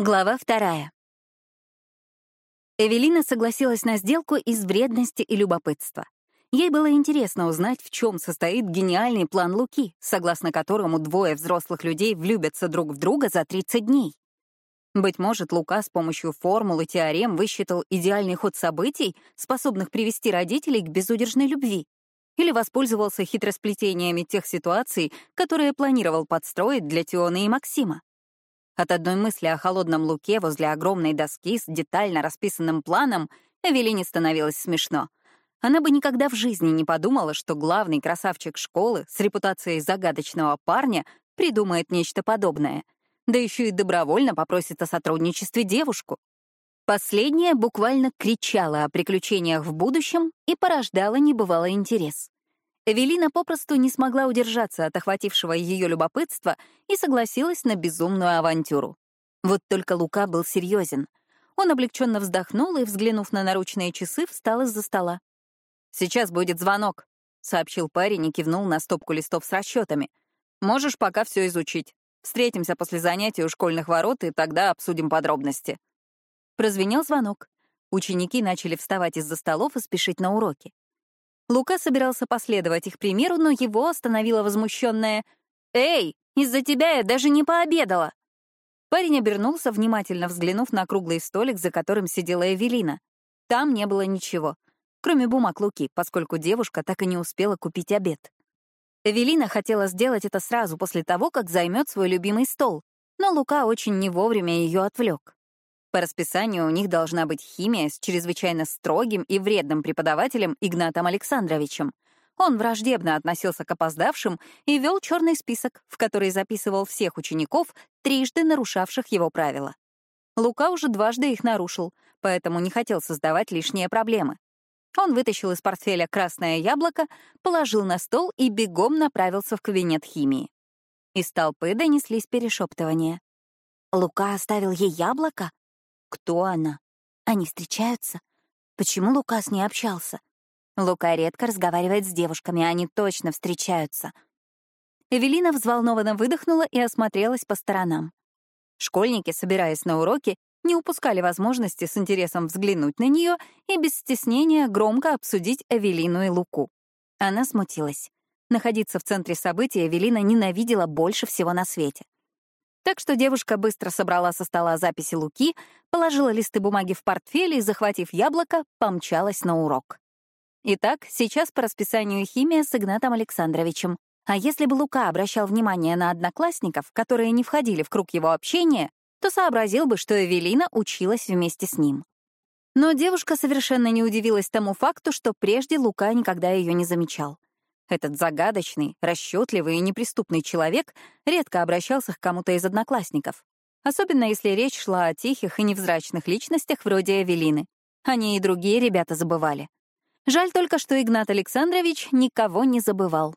Глава вторая. Эвелина согласилась на сделку из вредности и любопытства. Ей было интересно узнать, в чем состоит гениальный план Луки, согласно которому двое взрослых людей влюбятся друг в друга за 30 дней. Быть может, Лука с помощью формул и теорем высчитал идеальный ход событий, способных привести родителей к безудержной любви, или воспользовался хитросплетениями тех ситуаций, которые планировал подстроить для Теона и Максима. От одной мысли о холодном луке возле огромной доски с детально расписанным планом Эвелине становилось смешно. Она бы никогда в жизни не подумала, что главный красавчик школы с репутацией загадочного парня придумает нечто подобное, да еще и добровольно попросит о сотрудничестве девушку. Последняя буквально кричала о приключениях в будущем и порождала небывалый интерес. Эвелина попросту не смогла удержаться от охватившего ее любопытства и согласилась на безумную авантюру. Вот только Лука был серьезен. Он облегченно вздохнул и, взглянув на наручные часы, встал из-за стола. «Сейчас будет звонок», — сообщил парень и кивнул на стопку листов с расчетами. «Можешь пока все изучить. Встретимся после занятий у школьных ворот, и тогда обсудим подробности». Прозвенел звонок. Ученики начали вставать из-за столов и спешить на уроки. Лука собирался последовать их примеру, но его остановила возмущенная «Эй, из-за тебя я даже не пообедала!» Парень обернулся, внимательно взглянув на круглый столик, за которым сидела Эвелина. Там не было ничего, кроме бумаг Луки, поскольку девушка так и не успела купить обед. Эвелина хотела сделать это сразу после того, как займет свой любимый стол, но Лука очень не вовремя ее отвлек. По расписанию у них должна быть химия с чрезвычайно строгим и вредным преподавателем Игнатом Александровичем. Он враждебно относился к опоздавшим и вел черный список, в который записывал всех учеников, трижды нарушавших его правила. Лука уже дважды их нарушил, поэтому не хотел создавать лишние проблемы. Он вытащил из портфеля красное яблоко, положил на стол и бегом направился в кабинет химии. Из толпы донеслись перешептывания. «Лука оставил ей яблоко? Кто она? Они встречаются? Почему Лука с ней общался? Лука редко разговаривает с девушками, они точно встречаются. Эвелина взволнованно выдохнула и осмотрелась по сторонам. Школьники, собираясь на уроки, не упускали возможности с интересом взглянуть на нее и без стеснения громко обсудить Эвелину и Луку. Она смутилась. Находиться в центре событий Эвелина ненавидела больше всего на свете. Так что девушка быстро собрала со стола записи Луки, положила листы бумаги в портфель и, захватив яблоко, помчалась на урок. Итак, сейчас по расписанию химия с Игнатом Александровичем. А если бы Лука обращал внимание на одноклассников, которые не входили в круг его общения, то сообразил бы, что Эвелина училась вместе с ним. Но девушка совершенно не удивилась тому факту, что прежде Лука никогда ее не замечал. Этот загадочный, расчетливый и неприступный человек редко обращался к кому-то из одноклассников. Особенно если речь шла о тихих и невзрачных личностях вроде Эвелины. Они и другие ребята забывали. Жаль только, что Игнат Александрович никого не забывал.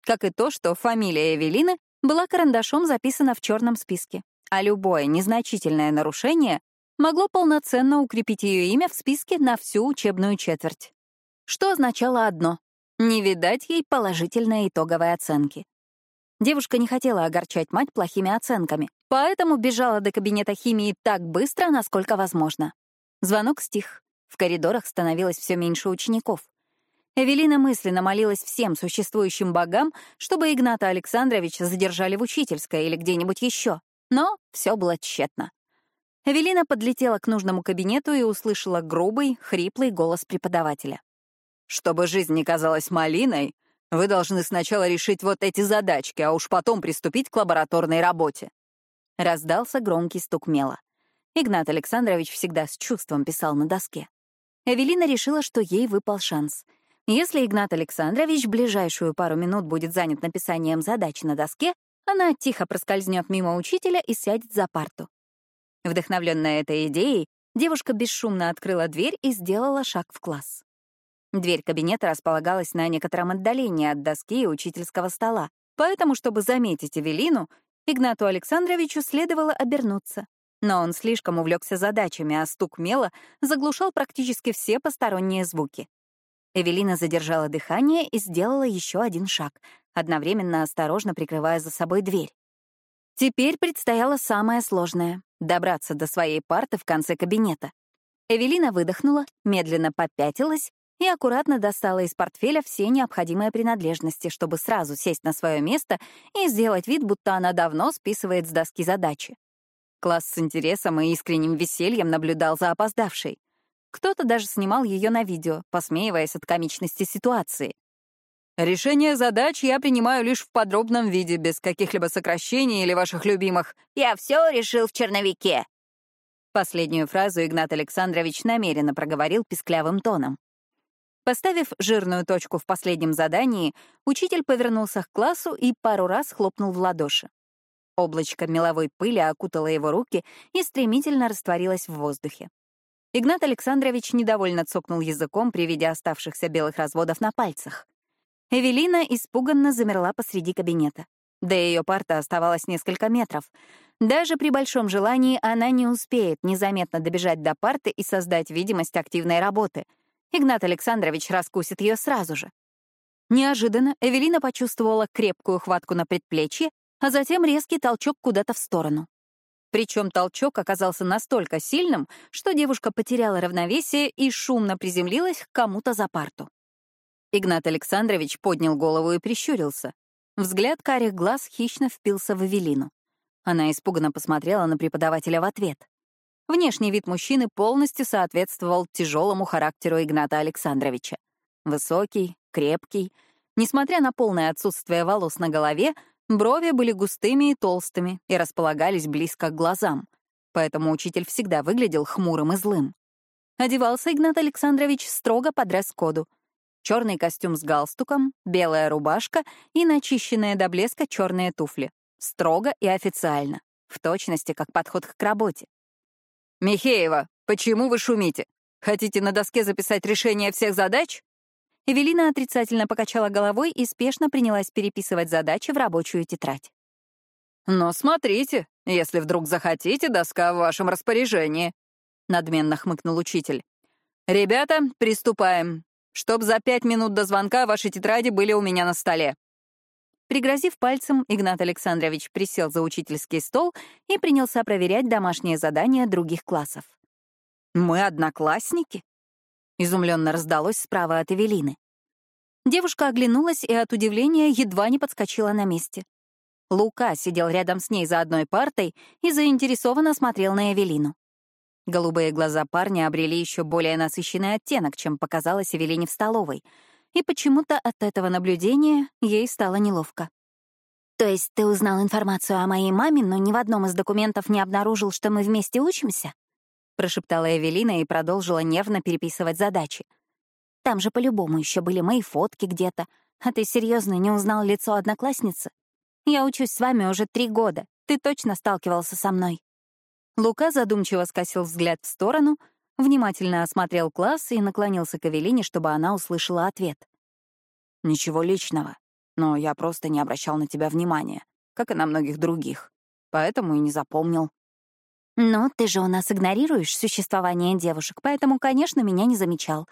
Как и то, что фамилия Эвелины была карандашом записана в черном списке, а любое незначительное нарушение могло полноценно укрепить ее имя в списке на всю учебную четверть. Что означало одно не видать ей положительной итоговой оценки. Девушка не хотела огорчать мать плохими оценками, поэтому бежала до кабинета химии так быстро, насколько возможно. Звонок стих. В коридорах становилось все меньше учеников. Эвелина мысленно молилась всем существующим богам, чтобы Игната Александровича задержали в учительской или где-нибудь еще. Но все было тщетно. Эвелина подлетела к нужному кабинету и услышала грубый, хриплый голос преподавателя. Чтобы жизнь не казалась малиной, вы должны сначала решить вот эти задачки, а уж потом приступить к лабораторной работе. Раздался громкий стук мела. Игнат Александрович всегда с чувством писал на доске. Эвелина решила, что ей выпал шанс. Если Игнат Александрович ближайшую пару минут будет занят написанием задач на доске, она тихо проскользнет мимо учителя и сядет за парту. Вдохновленная этой идеей, девушка бесшумно открыла дверь и сделала шаг в класс. Дверь кабинета располагалась на некотором отдалении от доски и учительского стола, поэтому, чтобы заметить Эвелину, Игнату Александровичу следовало обернуться. Но он слишком увлекся задачами, а стук мела заглушал практически все посторонние звуки. Эвелина задержала дыхание и сделала еще один шаг, одновременно осторожно прикрывая за собой дверь. Теперь предстояло самое сложное — добраться до своей парты в конце кабинета. Эвелина выдохнула, медленно попятилась и аккуратно достала из портфеля все необходимые принадлежности, чтобы сразу сесть на свое место и сделать вид, будто она давно списывает с доски задачи. Класс с интересом и искренним весельем наблюдал за опоздавшей. Кто-то даже снимал ее на видео, посмеиваясь от комичности ситуации. «Решение задач я принимаю лишь в подробном виде, без каких-либо сокращений или ваших любимых. Я все решил в черновике». Последнюю фразу Игнат Александрович намеренно проговорил писклявым тоном. Поставив жирную точку в последнем задании, учитель повернулся к классу и пару раз хлопнул в ладоши. Облачко меловой пыли окутало его руки и стремительно растворилось в воздухе. Игнат Александрович недовольно цокнул языком при виде оставшихся белых разводов на пальцах. Эвелина испуганно замерла посреди кабинета. До ее парта оставалось несколько метров. Даже при большом желании она не успеет незаметно добежать до парты и создать видимость активной работы. Игнат Александрович раскусит ее сразу же. Неожиданно Эвелина почувствовала крепкую хватку на предплечье, а затем резкий толчок куда-то в сторону. Причем толчок оказался настолько сильным, что девушка потеряла равновесие и шумно приземлилась к кому-то за парту. Игнат Александрович поднял голову и прищурился. Взгляд карих глаз хищно впился в Эвелину. Она испуганно посмотрела на преподавателя в ответ. Внешний вид мужчины полностью соответствовал тяжелому характеру Игната Александровича. Высокий, крепкий. Несмотря на полное отсутствие волос на голове, Брови были густыми и толстыми и располагались близко к глазам, поэтому учитель всегда выглядел хмурым и злым. Одевался Игнат Александрович строго по дресс-коду. Черный костюм с галстуком, белая рубашка и начищенные до блеска черные туфли. Строго и официально, в точности как подход к работе. «Михеева, почему вы шумите? Хотите на доске записать решение всех задач?» Эвелина отрицательно покачала головой и спешно принялась переписывать задачи в рабочую тетрадь. «Но смотрите, если вдруг захотите, доска в вашем распоряжении», — надменно хмыкнул учитель. «Ребята, приступаем. Чтоб за пять минут до звонка ваши тетради были у меня на столе». Пригрозив пальцем, Игнат Александрович присел за учительский стол и принялся проверять домашние задания других классов. «Мы одноклассники?» Изумленно раздалось справа от Эвелины. Девушка оглянулась и от удивления едва не подскочила на месте. Лука сидел рядом с ней за одной партой и заинтересованно смотрел на Эвелину. Голубые глаза парня обрели еще более насыщенный оттенок, чем показалось Эвелине в столовой, и почему-то от этого наблюдения ей стало неловко. «То есть ты узнал информацию о моей маме, но ни в одном из документов не обнаружил, что мы вместе учимся?» — прошептала Эвелина и продолжила нервно переписывать задачи. «Там же по-любому еще были мои фотки где-то. А ты серьезно не узнал лицо одноклассницы? Я учусь с вами уже три года. Ты точно сталкивался со мной». Лука задумчиво скосил взгляд в сторону, внимательно осмотрел класс и наклонился к Эвелине, чтобы она услышала ответ. «Ничего личного, но я просто не обращал на тебя внимания, как и на многих других, поэтому и не запомнил». «Ну, ты же у нас игнорируешь существование девушек, поэтому, конечно, меня не замечал.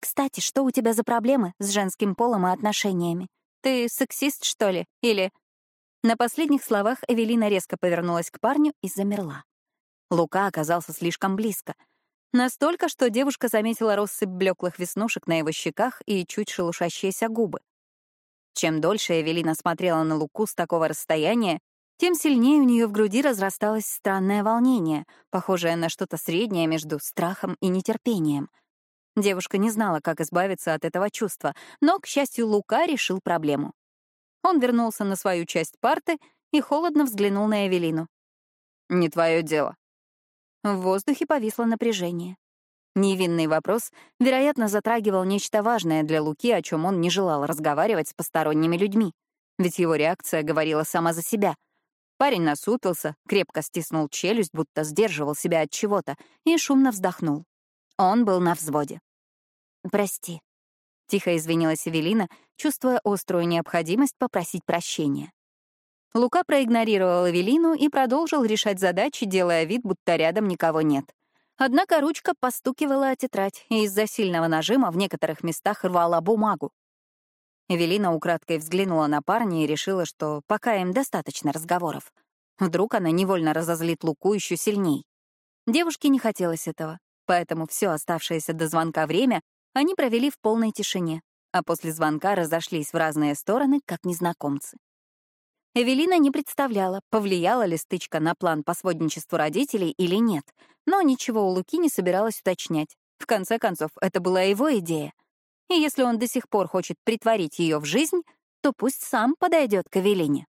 Кстати, что у тебя за проблемы с женским полом и отношениями? Ты сексист, что ли? Или...» На последних словах Эвелина резко повернулась к парню и замерла. Лука оказался слишком близко. Настолько, что девушка заметила россыпь блеклых веснушек на его щеках и чуть шелушащиеся губы. Чем дольше Эвелина смотрела на Луку с такого расстояния, тем сильнее у нее в груди разрасталось странное волнение, похожее на что-то среднее между страхом и нетерпением. Девушка не знала, как избавиться от этого чувства, но, к счастью, Лука решил проблему. Он вернулся на свою часть парты и холодно взглянул на Эвелину. «Не твое дело». В воздухе повисло напряжение. Невинный вопрос, вероятно, затрагивал нечто важное для Луки, о чем он не желал разговаривать с посторонними людьми. Ведь его реакция говорила сама за себя — Парень насупился, крепко стиснул челюсть, будто сдерживал себя от чего-то, и шумно вздохнул. Он был на взводе. «Прости», — тихо извинилась Эвелина, чувствуя острую необходимость попросить прощения. Лука проигнорировал Эвелину и продолжил решать задачи, делая вид, будто рядом никого нет. Однако ручка постукивала о тетрадь, и из-за сильного нажима в некоторых местах рвала бумагу. Эвелина украдкой взглянула на парня и решила, что пока им достаточно разговоров. Вдруг она невольно разозлит Луку еще сильней. Девушке не хотелось этого, поэтому все оставшееся до звонка время они провели в полной тишине, а после звонка разошлись в разные стороны, как незнакомцы. Эвелина не представляла, повлияла ли стычка на план по сводничеству родителей или нет, но ничего у Луки не собиралась уточнять. В конце концов, это была его идея. И если он до сих пор хочет притворить ее в жизнь, то пусть сам подойдет к Эвелине.